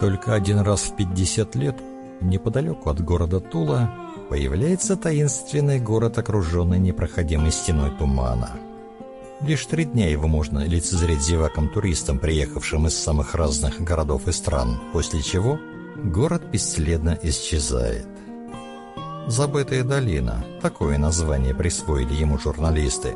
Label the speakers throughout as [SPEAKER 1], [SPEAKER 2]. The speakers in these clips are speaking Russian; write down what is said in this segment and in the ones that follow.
[SPEAKER 1] Только один раз в 50 лет, неподалеку от города Тула, появляется таинственный город, окруженный непроходимой стеной тумана. Лишь три дня его можно лицезреть зевакам-туристам, приехавшим из самых разных городов и стран, после чего город бесследно исчезает. «Забытая долина» — такое название присвоили ему журналисты.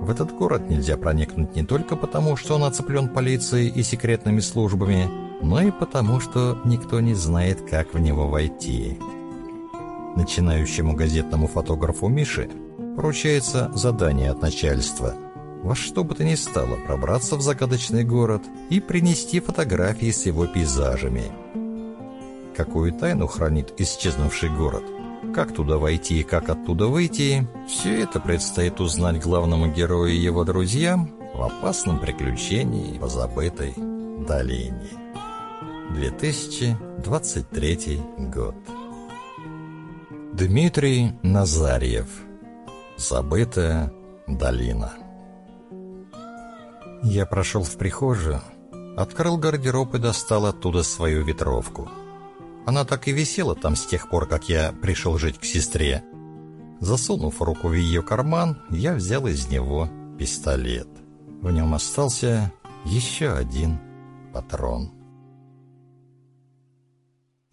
[SPEAKER 1] В этот город нельзя проникнуть не только потому, что он оцеплен полицией и секретными службами, но и потому, что никто не знает, как в него войти. Начинающему газетному фотографу Мише поручается задание от начальства – во что бы то ни стало пробраться в загадочный город и принести фотографии с его пейзажами. Какую тайну хранит исчезнувший город? Как туда войти и как оттуда выйти? Все это предстоит узнать главному герою и его друзьям в опасном приключении по забытой долине. 2023 год. Дмитрий Назарьев. Забытая долина. Я прошел в прихожую, открыл гардероб и достал оттуда свою ветровку. Она так и висела там с тех пор, как я пришел жить к сестре. Засунув руку в ее карман, я взял из него пистолет. В нем остался еще один патрон.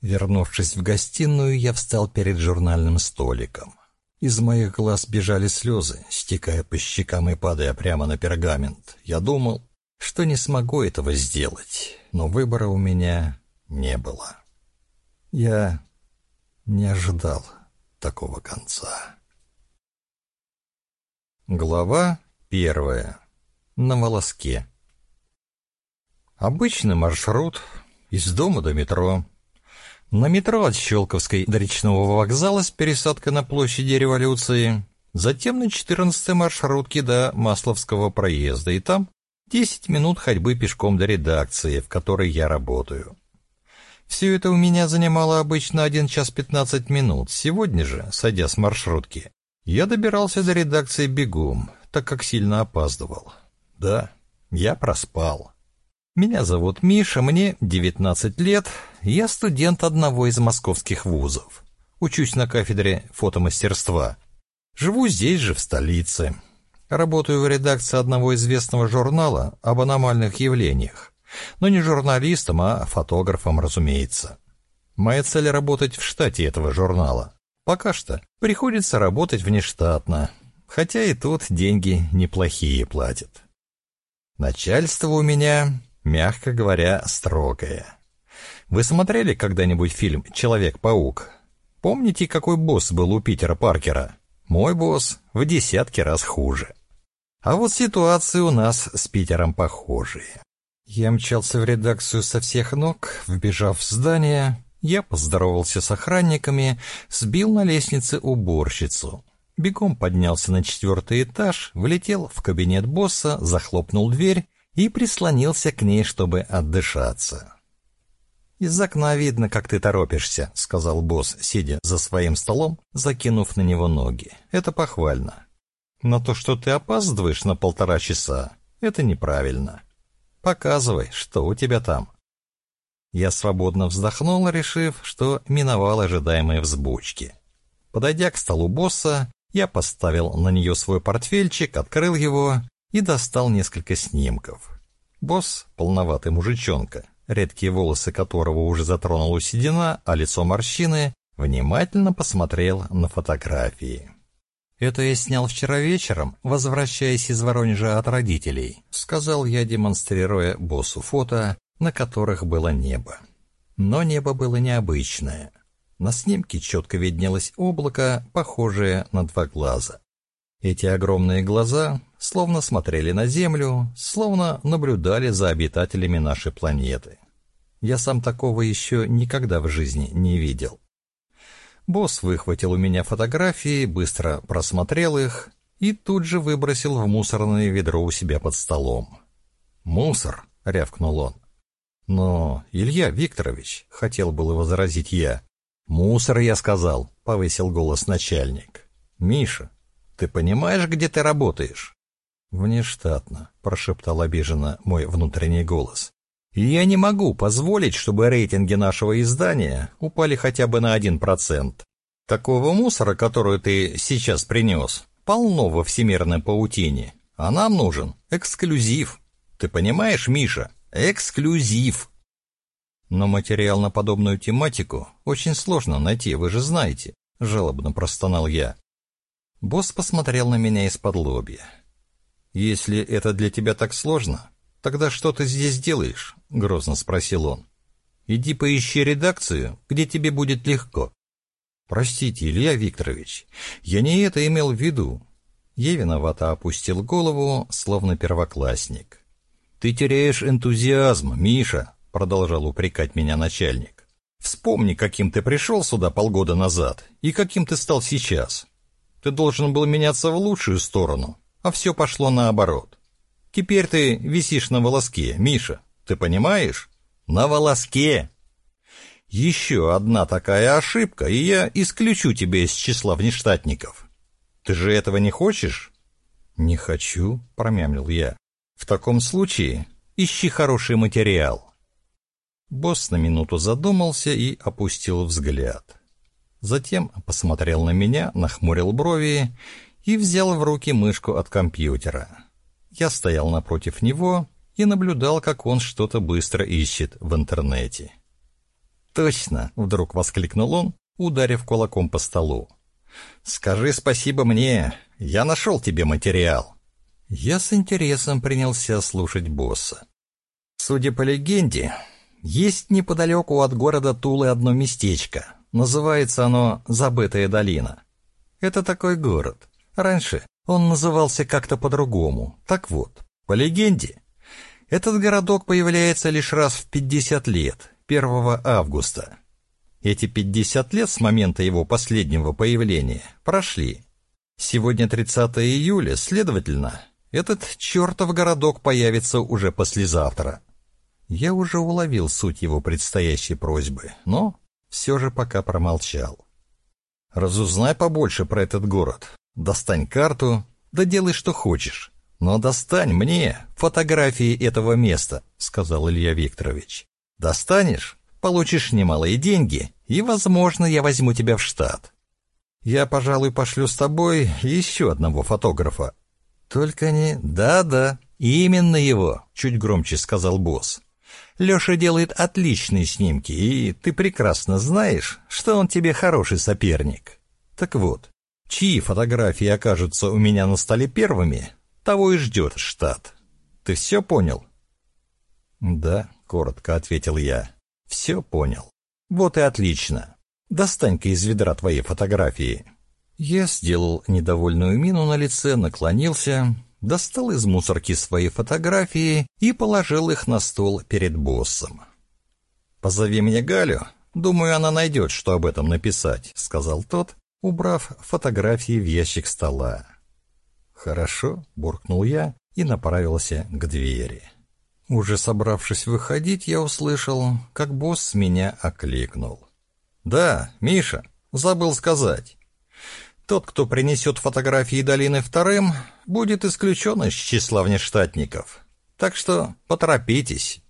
[SPEAKER 1] Вернувшись в гостиную, я встал перед журнальным столиком. Из моих глаз бежали слезы, стекая по щекам и падая прямо на пергамент. Я думал, что не смогу этого сделать, но выбора у меня не было. Я не ожидал такого конца. Глава первая. На волоске. Обычный маршрут из дома до метро. На метро от Щелковской до речного вокзала с пересадкой на площади Революции, затем на 14-й маршрутке до Масловского проезда, и там 10 минут ходьбы пешком до редакции, в которой я работаю. Все это у меня занимало обычно 1 час 15 минут. Сегодня же, садя с маршрутки, я добирался до редакции бегом, так как сильно опаздывал. Да, я проспал. Меня зовут Миша, мне 19 лет, я студент одного из московских вузов. Учусь на кафедре фотомастерства. Живу здесь же, в столице. Работаю в редакции одного известного журнала об аномальных явлениях. Но не журналистом, а фотографом, разумеется. Моя цель — работать в штате этого журнала. Пока что приходится работать внештатно, хотя и тут деньги неплохие платят. Начальство у меня мягко говоря, строгая. Вы смотрели когда-нибудь фильм «Человек-паук»? Помните, какой босс был у Питера Паркера? Мой босс в десятки раз хуже. А вот ситуации у нас с Питером похожие. Я мчался в редакцию со всех ног, вбежав в здание, я поздоровался с охранниками, сбил на лестнице уборщицу. Бегом поднялся на четвертый этаж, влетел в кабинет босса, захлопнул дверь и прислонился к ней, чтобы отдышаться. «Из окна видно, как ты торопишься», — сказал босс, сидя за своим столом, закинув на него ноги. «Это похвально. Но то, что ты опаздываешь на полтора часа, это неправильно. Показывай, что у тебя там». Я свободно вздохнул, решив, что миновал ожидаемые взбучки. Подойдя к столу босса, я поставил на нее свой портфельчик, открыл его и достал несколько снимков. Босс — полноватый мужичонка, редкие волосы которого уже затронула седина, а лицо морщины, внимательно посмотрел на фотографии. «Это я снял вчера вечером, возвращаясь из Воронежа от родителей», — сказал я, демонстрируя боссу фото, на которых было небо. Но небо было необычное. На снимке четко виднелось облако, похожее на два глаза. Эти огромные глаза словно смотрели на Землю, словно наблюдали за обитателями нашей планеты. Я сам такого еще никогда в жизни не видел. Босс выхватил у меня фотографии, быстро просмотрел их и тут же выбросил в мусорное ведро у себя под столом. «Мусор!» — рявкнул он. «Но, Илья Викторович», — хотел было возразить я. «Мусор, я сказал», — повысил голос начальник. «Миша, ты понимаешь, где ты работаешь?» «Внештатно», — прошептал обиженно мой внутренний голос. Я не могу позволить, чтобы рейтинги нашего издания упали хотя бы на один процент. Такого мусора, который ты сейчас принес, полно во всемирной паутине, а нам нужен эксклюзив. Ты понимаешь, Миша? Эксклюзив. Но материал на подобную тематику очень сложно найти, вы же знаете, жалобно простонал я. Босс посмотрел на меня из-под лобья. Если это для тебя так сложно, тогда что ты здесь делаешь? грозно спросил он. Иди поищи редакцию, где тебе будет легко. Простите, Илья Викторович, я не это имел в виду. Я виновато опустил голову, словно первоклассник. Ты теряешь энтузиазм, Миша, продолжал упрекать меня начальник. Вспомни, каким ты пришел сюда полгода назад и каким ты стал сейчас. Ты должен был меняться в лучшую сторону, а все пошло наоборот. Теперь ты висишь на волоске, Миша, ты понимаешь? На волоске. Еще одна такая ошибка, и я исключу тебя из числа внештатников. Ты же этого не хочешь? Не хочу, промямлил я. В таком случае ищи хороший материал. Босс на минуту задумался и опустил взгляд. Затем посмотрел на меня, нахмурил брови и взял в руки мышку от компьютера. Я стоял напротив него и наблюдал, как он что-то быстро ищет в интернете. «Точно!» — вдруг воскликнул он, ударив кулаком по столу. «Скажи спасибо мне, я нашел тебе материал». Я с интересом принялся слушать босса. Судя по легенде, есть неподалеку от города Тулы одно местечко. Называется оно Забытая долина. Это такой город. Раньше он назывался как-то по-другому. Так вот, по легенде, этот городок появляется лишь раз в 50 лет, 1 августа. Эти 50 лет с момента его последнего появления прошли. Сегодня 30 июля, следовательно, этот чертов городок появится уже послезавтра. Я уже уловил суть его предстоящей просьбы, но все же пока промолчал. «Разузнай побольше про этот город. Достань карту, да делай, что хочешь. Но достань мне фотографии этого места», — сказал Илья Викторович. «Достанешь, получишь немалые деньги, и, возможно, я возьму тебя в штат. Я, пожалуй, пошлю с тобой еще одного фотографа». «Только не...» «Да-да, именно его», — чуть громче сказал босс. Леша делает отличные снимки, и ты прекрасно знаешь, что он тебе хороший соперник. Так вот, чьи фотографии окажутся у меня на столе первыми, того и ждет штат. Ты все понял? Да, коротко ответил я. Все понял. Вот и отлично. Достань-ка из ведра твои фотографии. Я сделал недовольную мину на лице, наклонился, достал из мусорки свои фотографии и положил их на стол перед боссом. «Позови мне Галю, думаю, она найдет, что об этом написать», — сказал тот, убрав фотографии в ящик стола. «Хорошо», — буркнул я и направился к двери. Уже собравшись выходить, я услышал, как босс меня окликнул. «Да, Миша, забыл сказать. Тот, кто принесет фотографии долины вторым, будет исключен из числа внештатников. Так что поторопитесь.